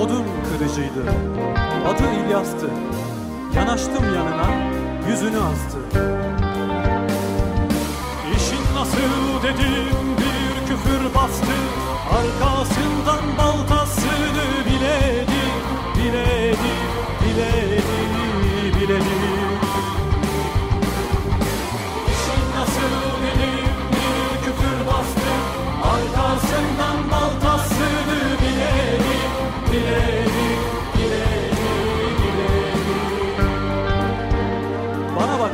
Odun kırıcıydı. Adı İlyas'tı. Yanaştım yanına, yüzünü astı. İşin nasıl dedim bir küfür bastı. Arkasından baltasını biledi, biledi, biledi, biledi. İşin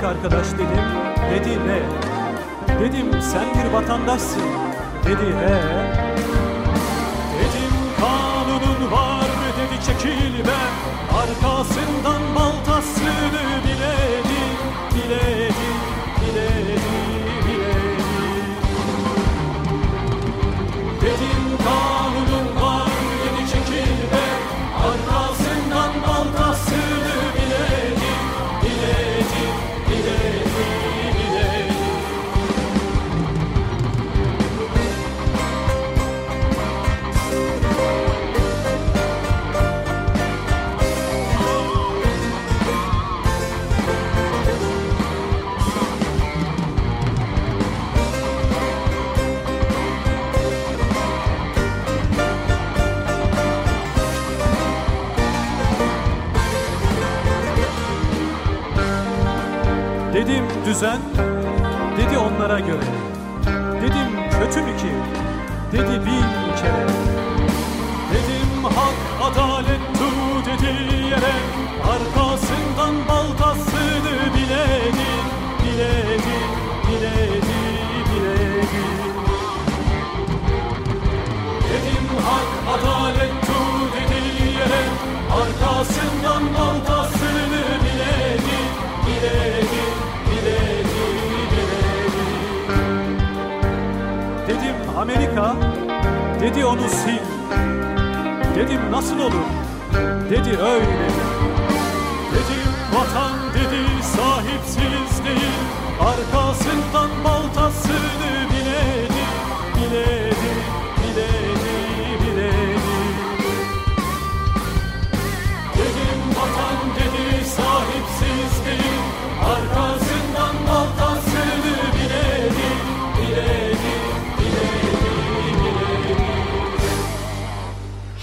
arkadaş dedim, dedi ne? Dedim sen bir vatandaşsın, dedi he. Dedim kanunun var mı dedi çekil be. Arkasından baltasını biledi, dedi onu sil. Dedim nasıl olur, dedi öyle. Dedim vatan dedi sahipsiz değil. Arkasından baltasını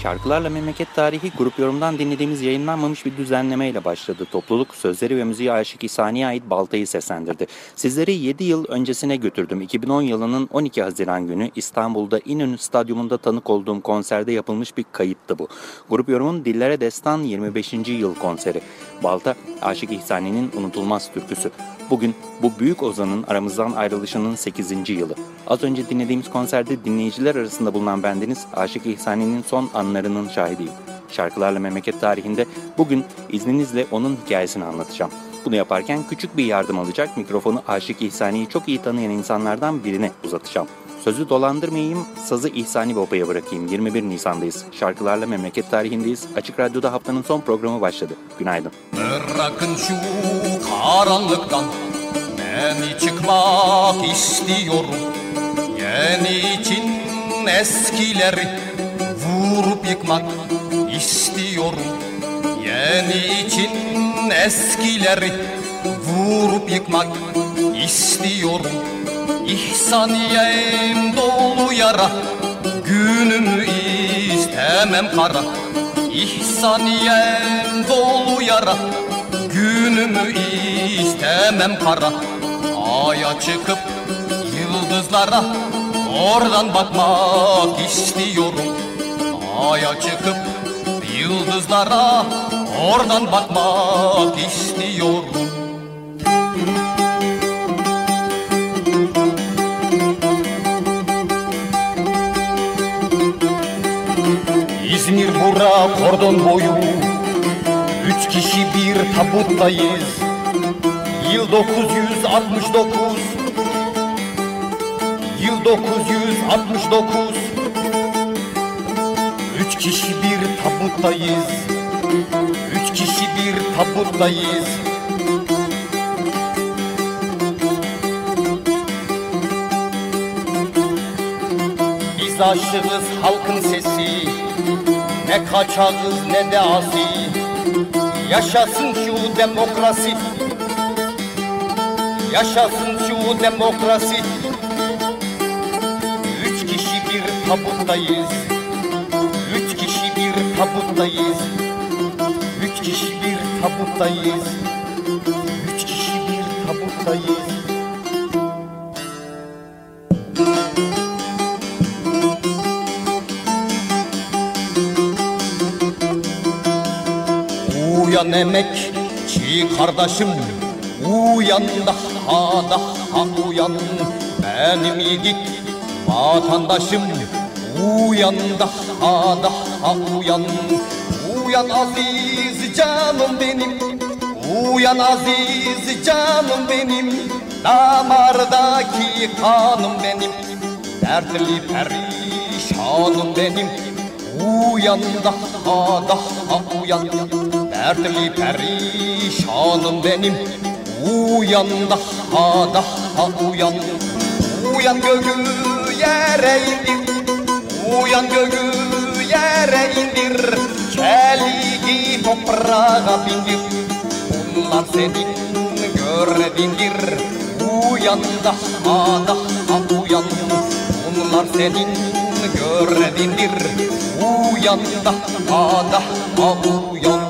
Şarkılarla Memleket Tarihi grup yorumdan dinlediğimiz yayınlanmamış bir düzenlemeyle başladı. Topluluk sözleri ve müziği Aşık İhsani'ye ait Balta'yı seslendirdi. Sizleri 7 yıl öncesine götürdüm. 2010 yılının 12 Haziran günü İstanbul'da İnönü Stadyumunda tanık olduğum konserde yapılmış bir kayıttı bu. Grup yorumun Dillere Destan 25. yıl konseri. Balta, Aşık İhsani'nin unutulmaz türküsü. Bugün bu büyük ozanın aramızdan ayrılışının 8. yılı. Az önce dinlediğimiz konserde dinleyiciler arasında bulunan bendeniz Aşık İhsani'nin son anlarının şahidiyim. Şarkılarla memleket tarihinde bugün izninizle onun hikayesini anlatacağım. Bunu yaparken küçük bir yardım alacak mikrofonu Aşık İhsani'yi çok iyi tanıyan insanlardan birine uzatacağım. Sözü dolandırmayayım, sazı İhsani Baba'ya bırakayım. 21 Nisan'dayız. Şarkılarla memleket tarihindeyiz. Açık Radyo'da haftanın son programı başladı. Günaydın. Bırakın şu karanlıktan Beni çıkmak istiyorum Yeni için eskileri Vurup yıkmak istiyorum Yeni için eskileri Vurup yıkmak istiyorum İhsaniyem dolu yara Günümü istemem kara. İhsaniyem dolu yara Günümü istemem kara. Aya çıkıp yıldızlara Oradan bakmak istiyorum. Aya çıkıp Yıldızlara oradan bakmak istiyorum İzmir bura kordon boyu. Üç kişi bir tabuttayız Yıl 969 Yıl 969 Üç kişi bir tabuttayız Üç kişi bir tabuttayız Biz aşığız halkın sesi Ne kaçağız ne de asi. Yaşasın şu demokrasi. Yaşasın şu demokrasi. Üç kişi bir tabuttayız Üç kişi bir tabuttayız Üç kişi bir tabuttayız Uyan emekçi kardeşim. Uyan daha daha uyan. Benim yiğit vatandaşım. Uyan daha daha uyan. Uyan aziz canım benim. Uyan aziz canım benim. Damardaki kanım benim. Dertli perişanım benim. Uyan daha daha uyan Dertli perişanım benim. Uyan daha daha uyan. Uyan göğü yere indir. Uyan göğü yere indir. Çeliği toprağa bindir. Bunlar senin görevindir Uyan daha daha uyan. Bunlar senin görevindir Uyan daha daha uyan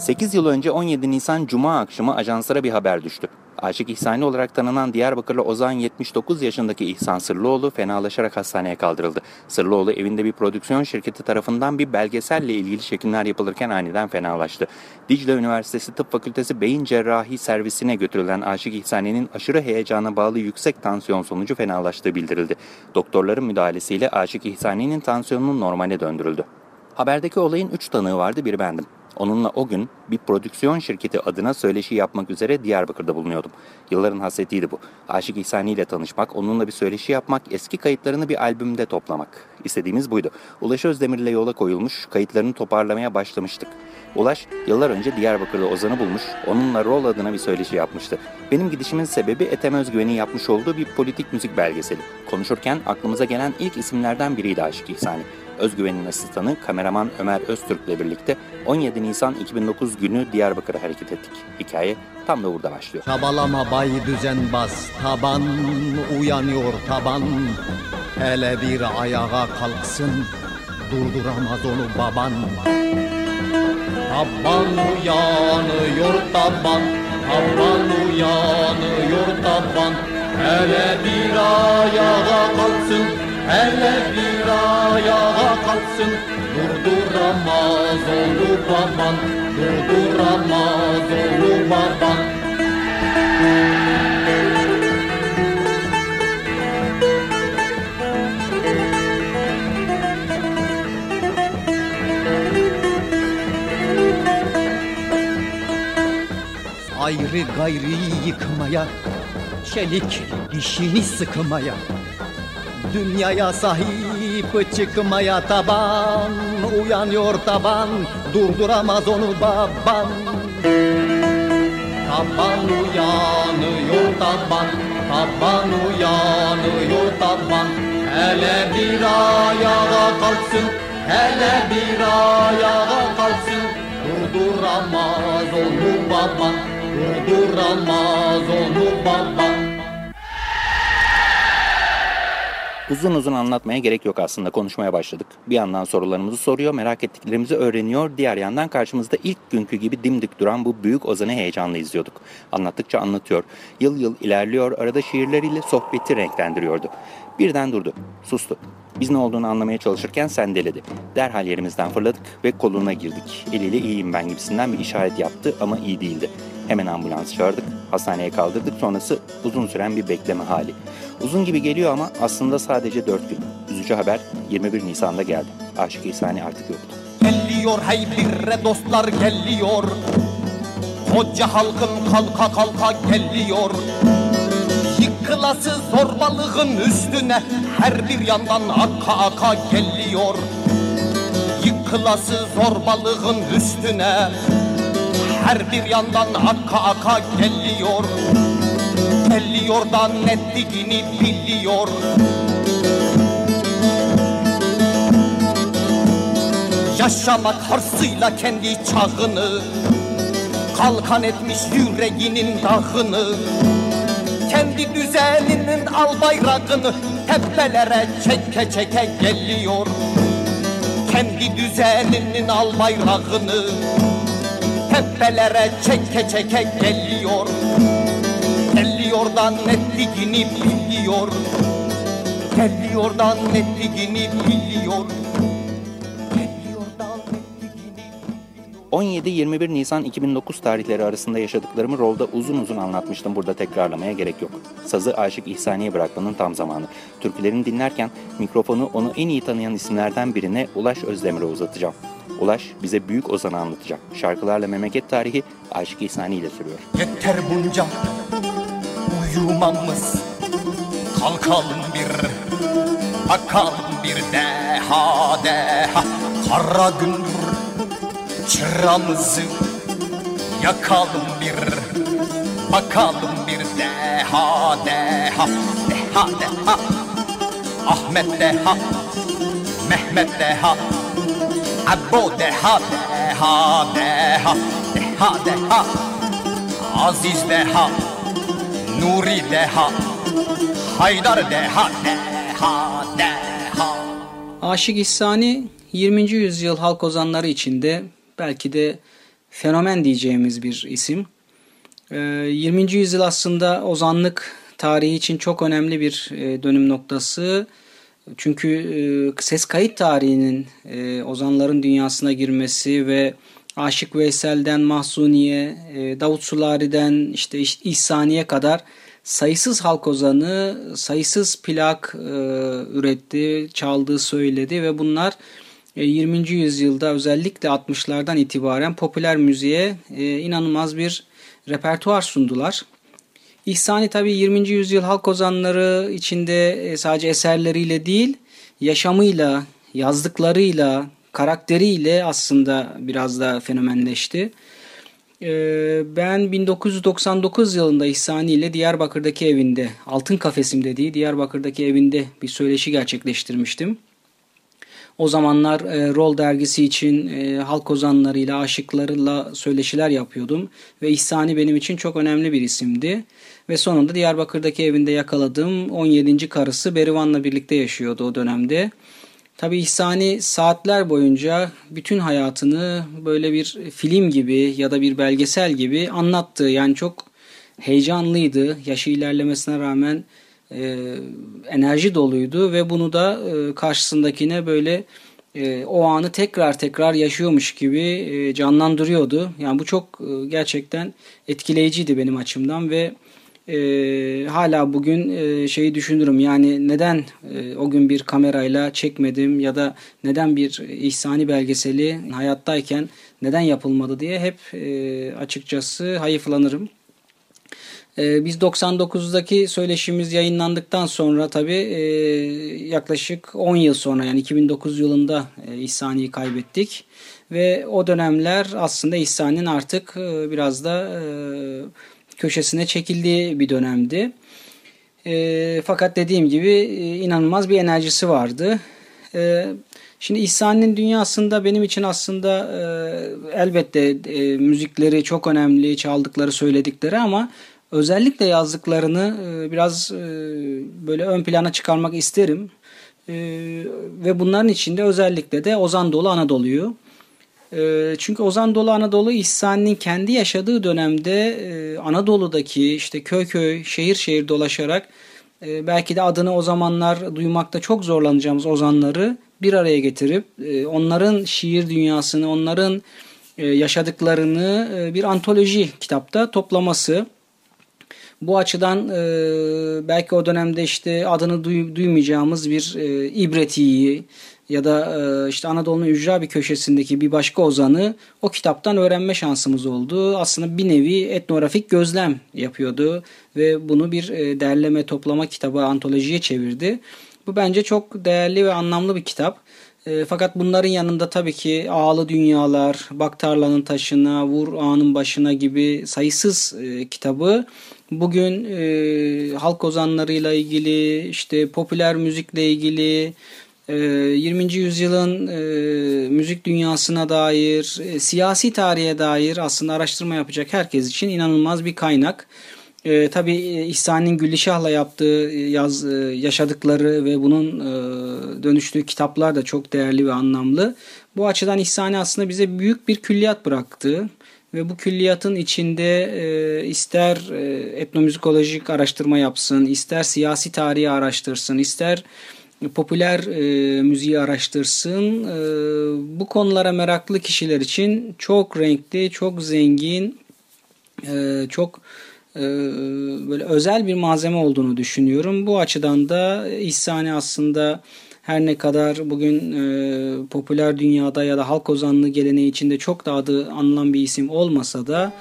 8 yıl önce 17 Nisan Cuma akşamı ajanslara bir haber düştü. Aşık İhsani olarak tanınan Diyarbakırlı Ozan 79 yaşındaki İhsan Sırlıoğlu fenalaşarak hastaneye kaldırıldı. Sırlıoğlu evinde bir prodüksiyon şirketi tarafından bir belgeselle ilgili çekimler yapılırken aniden fenalaştı. Dicle Üniversitesi Tıp Fakültesi Beyin Cerrahi Servisine götürülen Aşık İhsani'nin aşırı heyecana bağlı yüksek tansiyon sonucu fenalaştığı bildirildi. Doktorların müdahalesiyle Aşık İhsani'nin tansiyonunun normale döndürüldü. Haberdeki olayın 3 tanığı vardı, biri bendim. Onunla o gün bir prodüksiyon şirketi adına söyleşi yapmak üzere Diyarbakır'da bulunuyordum. Yılların hasretiydi bu. Aşık İhsani ile tanışmak, onunla bir söyleşi yapmak, eski kayıtlarını bir albümde toplamak. İstediğimiz buydu. Ulaş Özdemir ile yola koyulmuş, kayıtlarını toparlamaya başlamıştık. Ulaş yıllar önce Diyarbakır'da Ozan'ı bulmuş, onunla rol adına bir söyleşi yapmıştı. Benim gidişimin sebebi Ethem Özgüven'in yapmış olduğu bir politik müzik belgeseli. Konuşurken aklımıza gelen ilk isimlerden biriydi Aşık İhsani. Özgüven'in asistanı kameraman Ömer Öztürk ile birlikte 17 Nisan 2009 günü Diyarbakır'a hareket ettik. Hikaye tam da burada başlıyor. Çabalama bay düzenbaz taban uyanıyor taban Hele bir ayağa kalksın durduramaz onu baban Taban uyanıyor taban taban uyanıyor taban Hele bir ayağa kalksın hele bir ayağa kalksın Durduramaz onu baban durduramaz onu baban Ayrı gayri yıkmaya Çelik dişini sıkmaya Dünyaya sahip çıkmaya taban Uyanıyor taban Durduramaz onu baban. Taban uyanıyor taban Taban uyanıyor taban. Hele bir ayağa kalksın Hele bir ayağa kalksın. Durduramaz onu baban Durduramaz onu baban Uzun uzun anlatmaya gerek yok aslında konuşmaya başladık. Bir yandan sorularımızı soruyor, merak ettiklerimizi öğreniyor. Diğer yandan karşımızda ilk günkü gibi dimdik duran bu büyük ozanı heyecanla izliyorduk. Anlattıkça anlatıyor. Yıl yıl ilerliyor, arada şiirleriyle sohbeti renklendiriyordu. Birden durdu, sustu. Biz ne olduğunu anlamaya çalışırken sendeledi. Derhal yerimizden fırladık ve koluna girdik. Eliyle iyiyim ben gibisinden bir işaret yaptı ama iyi değildi. Hemen ambulans çağırdık, hastaneye kaldırdık sonrası uzun süren bir bekleme hali. Uzun gibi geliyor ama aslında sadece 4 gün. Üzücü haber 21 Nisan'da geldi. Aşık İsani artık yoktu. Geliyor hey birre dostlar geliyor Koca halkın kalka kalka geliyor Yıkılası zorbalığın üstüne Her bir yandan aka aka geliyor Yıkılası zorbalığın üstüne Her bir yandan aka aka geliyor Geliyor da netliğini biliyor. Yaşamak harsıyla kendi çağını Kalkan etmiş yüreğinin dağını Kendi düzeninin al bayrağını Tepelere çeke çeke geliyor. Kendi düzeninin al bayrağını Tepelere çeke çeke geliyor Geliyor da netliğini biliyor Geliyor da netliğini biliyor 17-21 Nisan 2009 tarihleri arasında yaşadıklarımı rolda uzun uzun anlatmıştım. Burada tekrarlamaya gerek yok. Sazı Aşık İhsani'ye bırakmanın tam zamanı. Türkülerini dinlerken mikrofonu onu en iyi tanıyan isimlerden birine Ulaş Özdemir'e uzatacağım. Ulaş bize büyük Ozan'ı anlatacak. Şarkılarla memleket tarihi Aşık İhsani ile sürüyor. Yeter bunca uyumamız Kalkalım bir bakalım bir deha deha. Kara gündür çıramızı yakalım bir Bakalım bir deha deha. Deha deha. Ahmet deha Mehmet deha. Abo deha deha deha. Deha deha. Aziz deha Nuri deha Haydar deha deha deha Aşık İhsani 20. yüzyıl halk ozanları içinde belki de fenomen diyeceğimiz bir isim. 20. Ee, yüzyıl aslında ozanlık tarihi için çok önemli bir e, dönüm noktası. Çünkü e, ses kayıt tarihinin e, ozanların dünyasına girmesi ve Aşık Veysel'den Mahsuni'ye, Davut Sulari'den işte İhsani'ye kadar sayısız halk ozanı, sayısız plak üretti, çaldı, söyledi ve bunlar 20. E, yüzyılda özellikle 60'lardan itibaren popüler müziğe e, inanılmaz bir repertuar sundular. İhsani tabi 20. yüzyıl halk ozanları içinde e, sadece eserleriyle değil, yaşamıyla, yazdıklarıyla, karakteriyle aslında biraz da fenomenleşti. Ben 1999 yılında İhsani ile Diyarbakır'daki evinde, Altın Kafesim dediği Diyarbakır'daki evinde bir söyleşi gerçekleştirmiştim. O zamanlar e, Rol dergisi için e, halk ozanlarıyla, aşıklarıyla söyleşiler yapıyordum. Ve İhsani benim için çok önemli bir isimdi. Ve sonunda Diyarbakır'daki evinde yakaladığım 17. karısı Berivan'la birlikte yaşıyordu o dönemde. Tabi İhsani saatler boyunca bütün hayatını böyle bir film gibi ya da bir belgesel gibi anlattı. Yani çok heyecanlıydı. Yaşı ilerlemesine rağmen e, enerji doluydu ve bunu da e, karşısındakine böyle e, o anı tekrar tekrar yaşıyormuş gibi e, canlandırıyordu. Yani bu çok e, gerçekten etkileyiciydi benim açımdan ve e, hala bugün e, şeyi düşünürüm yani neden e, o gün bir kamerayla çekmedim ya da neden bir ihsani belgeseli hayattayken neden yapılmadı diye hep e, açıkçası hayıflanırım. Ee, biz 99'daki söyleşimiz yayınlandıktan sonra tabii e, yaklaşık 10 yıl sonra yani 2009 yılında e, İhsani'yi kaybettik. Ve o dönemler aslında İhsani'nin artık e, biraz da köşesine çekildiği bir dönemdi. fakat dediğim gibi inanılmaz bir enerjisi vardı. Şimdi İhsani'nin dünyasında benim için aslında elbette müzikleri çok önemli, çaldıkları, söyledikleri ama özellikle yazdıklarını e, biraz e, böyle ön plana çıkarmak isterim. E, ve bunların içinde özellikle de Ozan Dolu Anadolu'yu. Çünkü Ozan Dolu Anadolu İhsani'nin kendi yaşadığı dönemde Anadolu'daki işte köy köy, şehir şehir dolaşarak e, belki de adını o zamanlar duymakta çok zorlanacağımız ozanları bir araya getirip e, onların şiir dünyasını, onların e, yaşadıklarını e, bir antoloji kitapta toplaması. Bu açıdan e, belki o dönemde işte adını duy, duymayacağımız bir e, İbreti'yi ya da e, işte Anadolu'nun ücra bir köşesindeki bir başka ozanı o kitaptan öğrenme şansımız oldu. Aslında bir nevi etnografik gözlem yapıyordu ve bunu bir e, derleme toplama kitabı antolojiye çevirdi. Bu bence çok değerli ve anlamlı bir kitap. E, fakat bunların yanında tabii ki Ağlı Dünyalar, Bak Tarlanın Taşına, Vur Ağanın Başına gibi sayısız kitabı bugün e, halk ozanlarıyla ilgili, işte popüler müzikle ilgili, 20. Ee, yüzyılın e, müzik dünyasına dair, e, siyasi tarihe dair aslında araştırma yapacak herkes için inanılmaz bir kaynak. E, tabii İhsan'ın Güllişah'la yaptığı yaz yaşadıkları ve bunun e, dönüştüğü kitaplar da çok değerli ve anlamlı. Bu açıdan İhsani aslında bize büyük bir külliyat bıraktı ve bu külliyatın içinde e, ister e, etnomüzikolojik araştırma yapsın, ister siyasi tarihi araştırsın, ister popüler e, müziği araştırsın. E, bu konulara meraklı kişiler için çok renkli, çok zengin, e, çok e, böyle özel bir malzeme olduğunu düşünüyorum. Bu açıdan da İhsani aslında her ne kadar bugün e, popüler dünyada ya da halk ozanlığı geleneği içinde çok da adı anılan bir isim olmasa da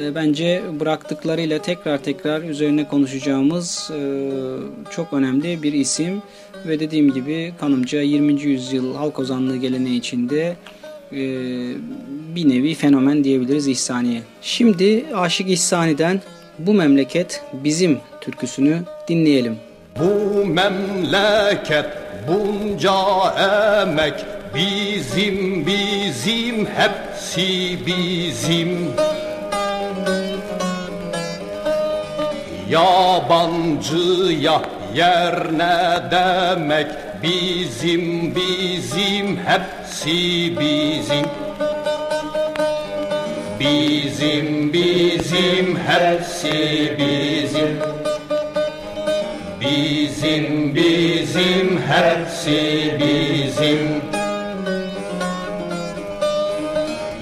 e, bence bıraktıklarıyla tekrar tekrar üzerine konuşacağımız e, çok önemli bir isim ve dediğim gibi kanımca 20. yüzyıl halk ozanlığı geleneği içinde e, bir nevi fenomen diyebiliriz İhsani'ye. Şimdi Aşık İhsani'den bu memleket bizim türküsünü dinleyelim. Bu memleket bunca emek bizim bizim hepsi bizim. Yabancıya yer ne demek? Bizim bizim hepsi bizim. Bizim bizim hepsi bizim Bizim bizim hepsi bizim.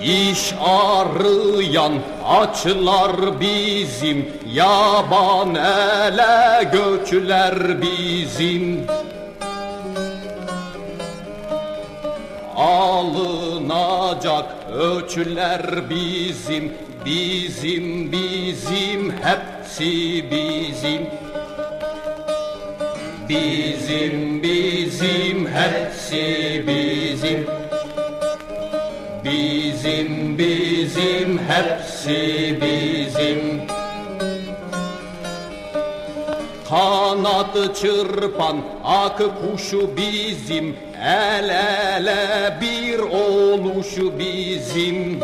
İş arayan açlar bizim Yaban ele göçler bizim. Alınacak ölçüler bizim Bizim bizim hepsi bizim Bizim bizim hepsi bizim. Bizim bizim hepsi bizim. Kanat çırpan ak kuşu bizim. El ele bir oluşu bizim.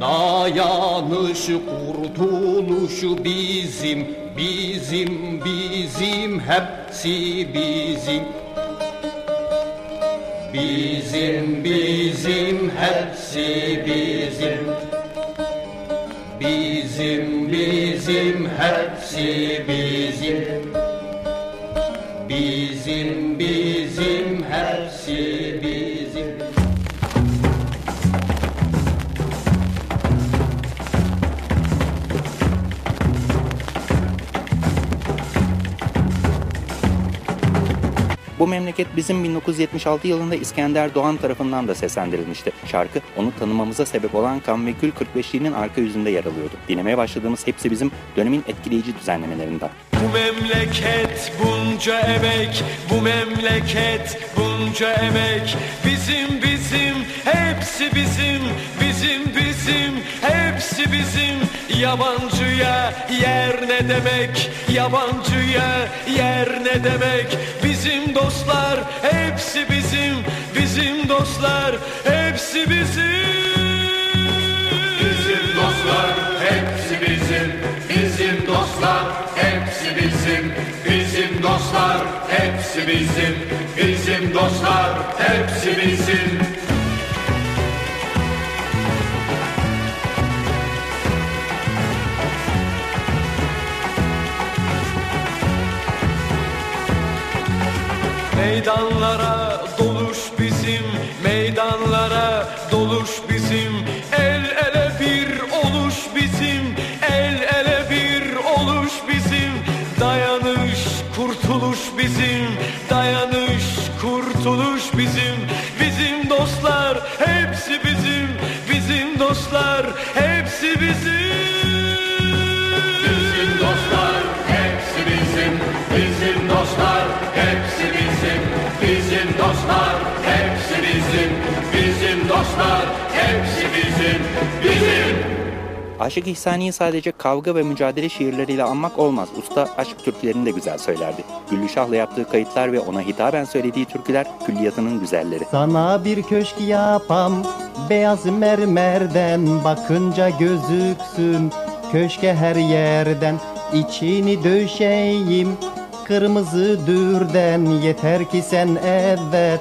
Dayanış kurtuluşu bizim Bizim bizim hepsi bizim. Bizim bizim hepsi bizim. Bizim bizim hepsi bizim. Bizim bizim hepsi bizim Bu memleket bizim 1976 yılında İskender Doğan tarafından da seslendirilmişti. Şarkı onu tanımamıza sebep olan Kan ve Kül 45'liğinin arka yüzünde yer alıyordu. Dinlemeye başladığımız hepsi bizim dönemin etkileyici düzenlemelerinden. Bu memleket bunca emek, bu memleket bunca emek Bizim bizim, hepsi bizim, bizim bizim, hepsi bizim Yabancıya yer ne demek, yabancıya yer ne demek Bizim dostlar hepsi bizim, bizim dostlar hepsi bizim. Bizim dostlar hepsi bizim Bizim dostlar hepsi bizim. Bizim dostlar hepsi bizim Bizim dostlar hepsi bizim Meydanlara dostlar hepsi bizim, bizim. Aşık İhsani'yi sadece kavga ve mücadele şiirleriyle anmak olmaz. Usta aşk türkülerini de güzel söylerdi. Güllü Şah'la yaptığı kayıtlar ve ona hitaben söylediği türküler külliyatının güzelleri. Sana bir köşk yapam beyaz mermerden bakınca gözüksün köşke her yerden içini döşeyim kırmızı dürden yeter ki sen evet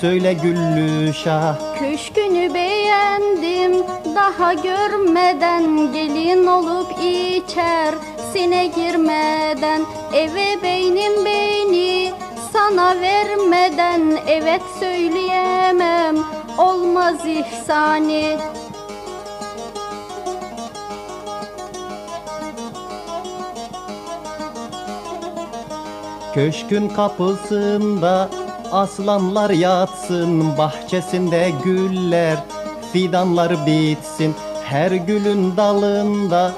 söyle Güllü Şah. Köşkünü beğendim daha görmeden gelin olup içer. Sine girmeden eve beynim beyni sana vermeden evet söyleyemem. Olmaz ihsani. Köşkün kapısında aslanlar yatsın Bahçesinde güller, fidanlar bitsin. Her gülün dalında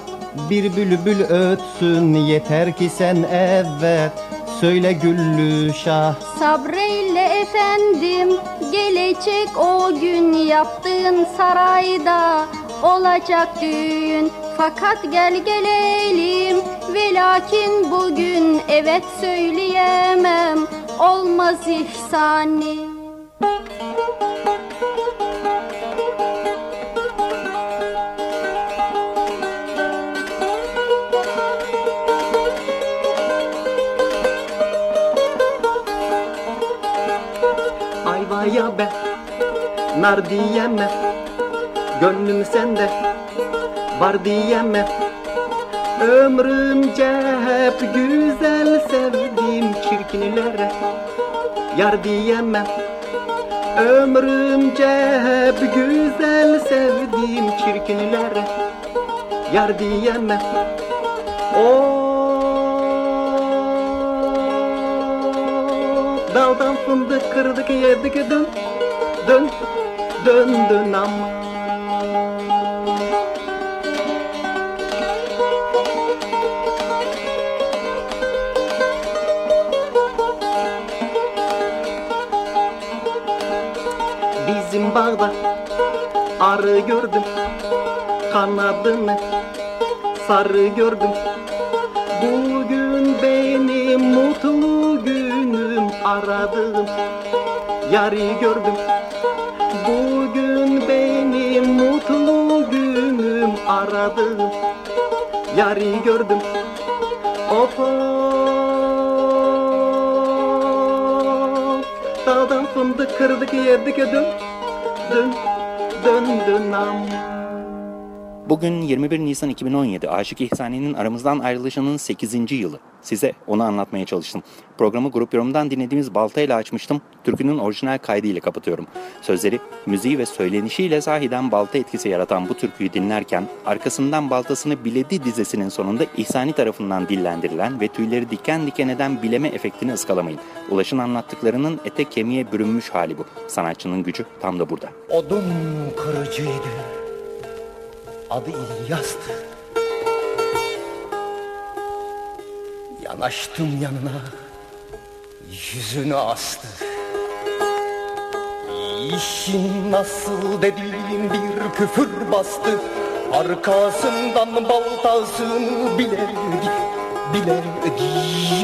bir bülbül ötsün. Yeter ki sen evet söyle Güllü Şah. Sabreyle efendim gelecek o gün. Yaptığın sarayda olacak düğün. Fakat gel gelelim ve lakin bugün. Evet söyleyemem olmaz ihsani. Ayvaya be nar diyeme Gönlüm sende var diyeme Ömrümce hep güzel sevdim çirkinlere Yar diyemem. Ömrümce hep güzel sevdim çirkinlere Yar diyemem. Oh Daldan fındık kırdık yedik dön Dön dön dön ama arı gördüm Kanadını sarı gördüm. Bugün benim mutlu günüm aradım Yarı gördüm. Bugün benim mutlu günüm aradım Yarı gördüm. Of of Dağdan fındık kırdık yedik dön Dön dön dön am Bugün 21 Nisan 2017 Aşık İhsani'nin aramızdan ayrılışının 8. yılı. Size onu anlatmaya çalıştım. Programı grup yorumdan dinlediğimiz baltayla açmıştım. Türkünün orijinal kaydı ile kapatıyorum. Sözleri, müziği ve söylenişiyle sahiden balta etkisi yaratan bu türküyü dinlerken arkasından baltasını biledi dizesinin sonunda İhsani tarafından dillendirilen ve tüyleri diken diken eden bileme efektini ıskalamayın. Ulaş'ın anlattıklarının ete kemiğe bürünmüş hali bu. Sanatçının gücü tam da burada. Odun kırıcıydı. Adı İlyas'tı. Yanaştım yanına. Yüzünü astı. İşin nasıl dediğim bir küfür bastı. Arkasından baltasını biledi. Biledi,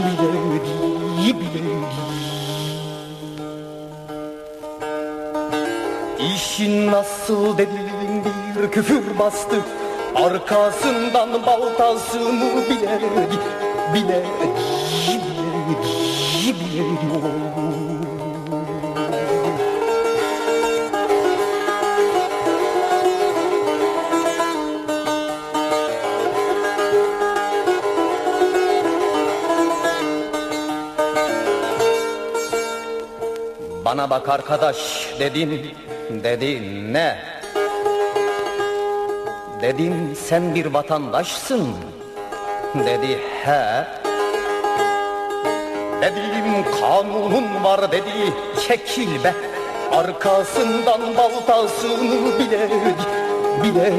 biledi, biledi. İşin nasıl dediğim bir küfür bastı Arkasından baltasını biledi Biledi, biledi Bana bak arkadaş dedim, dedi ne? Dedim sen bir vatandaşsın, dedi he. Dedim kanunun var dedi çekil be Arkasından baltasını bile bile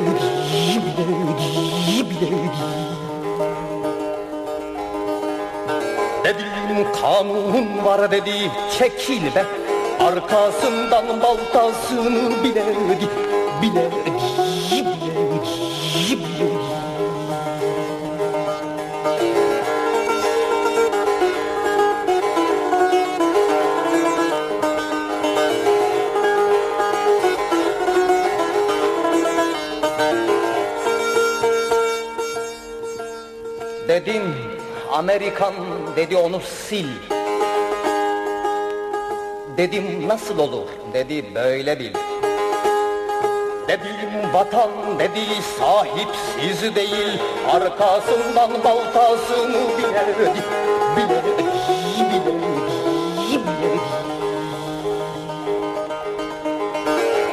bile bile Dedim kanun var dedi çekil be Arkasından baltasını bile bile bile Dedim Amerikan dedi onu sil. Dedim nasıl olur dedi böyle bil. Dedim vatan dedi sahipsiz değil Arkasından baltasını bile bile bile bile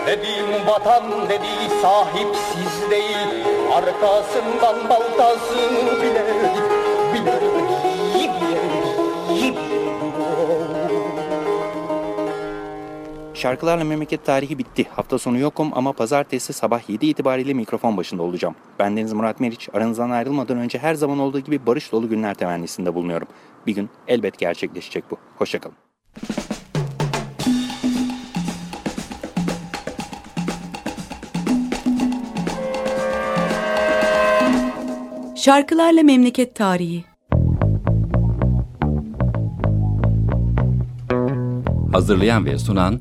Dedim vatan dedi sahipsiz değil Arkasından baltasını bile Şarkılarla Memleket Tarihi bitti. Hafta sonu yokum ama pazartesi sabah 7 itibariyle mikrofon başında olacağım. Ben Deniz Murat Meriç. Aranızdan ayrılmadan önce her zaman olduğu gibi barış dolu günler temennisinde bulunuyorum. Bir gün elbet gerçekleşecek bu. Hoşçakalın. Şarkılarla Memleket Tarihi Hazırlayan ve sunan